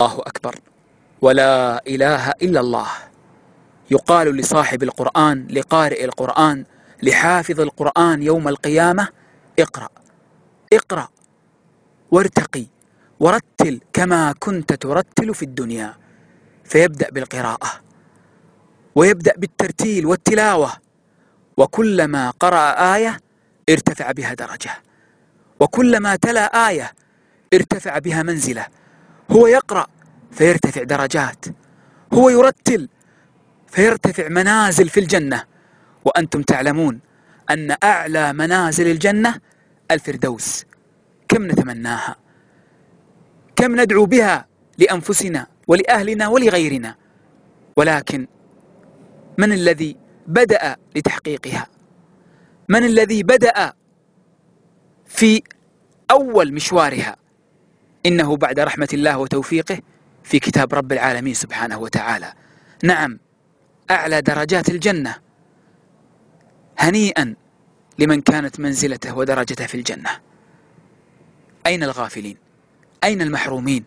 الله أكبر. ولا إله إلا الله. يقال لصاحب القرآن لقارئ القرآن لحافظ القرآن يوم القيامة اقرأ. اقرأ. وارتقي. ورتل كما كنت ترتل في الدنيا. فيبدأ بالقراءة. ويبدأ بالترتيل والتلاوة. وكلما قرأ آية ارتفع بها درجة. وكلما تلا آية ارتفع بها منزلة. هو يقرأ فيرتفع درجات. هو يرتل فيرتفع منازل في الجنة. وأنتم تعلمون أن أعلى منازل الجنة الفردوس. كم نتمناها؟ كم ندعو بها لأنفسنا ولأهلنا ولغيرنا. ولكن من الذي بدأ لتحقيقها؟ من الذي بدأ في أول مشوارها؟ إنه بعد رحمة الله وتوفيقه في كتاب رب العالمين سبحانه وتعالى. نعم أعلى درجات الجنة هنيئا لمن كانت منزلته ودرجته في الجنة. أين الغافلين؟ أين المحرومين؟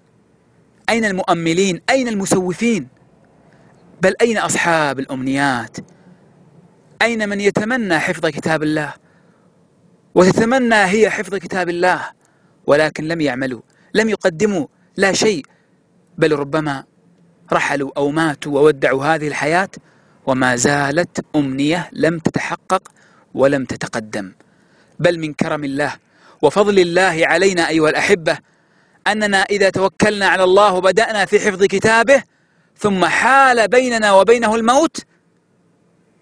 أين المؤملين؟ أين المسوفين؟ بل أين أصحاب الأمنيات؟ أين من يتمنى حفظ كتاب الله؟ وتتمنى هي حفظ كتاب الله ولكن لم يعملوا. لم يقدموا لا شيء بل ربما رحلوا أو ماتوا وودعوا هذه الحياة وما زالت أمنية لم تتحقق ولم تتقدم. بل من كرم الله وفضل الله علينا أيها الأحبة أننا إذا توكلنا على الله وبدأنا في حفظ كتابه ثم حال بيننا وبينه الموت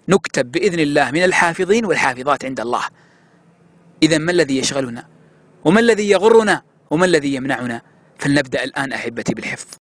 نكتب بإذن الله من الحافظين والحافظات عند الله. إذا ما الذي يشغلنا؟ وما الذي يغرنا؟ وما الذي يمنعنا؟ فلنبدأ الآن أحبتي بالحفظ.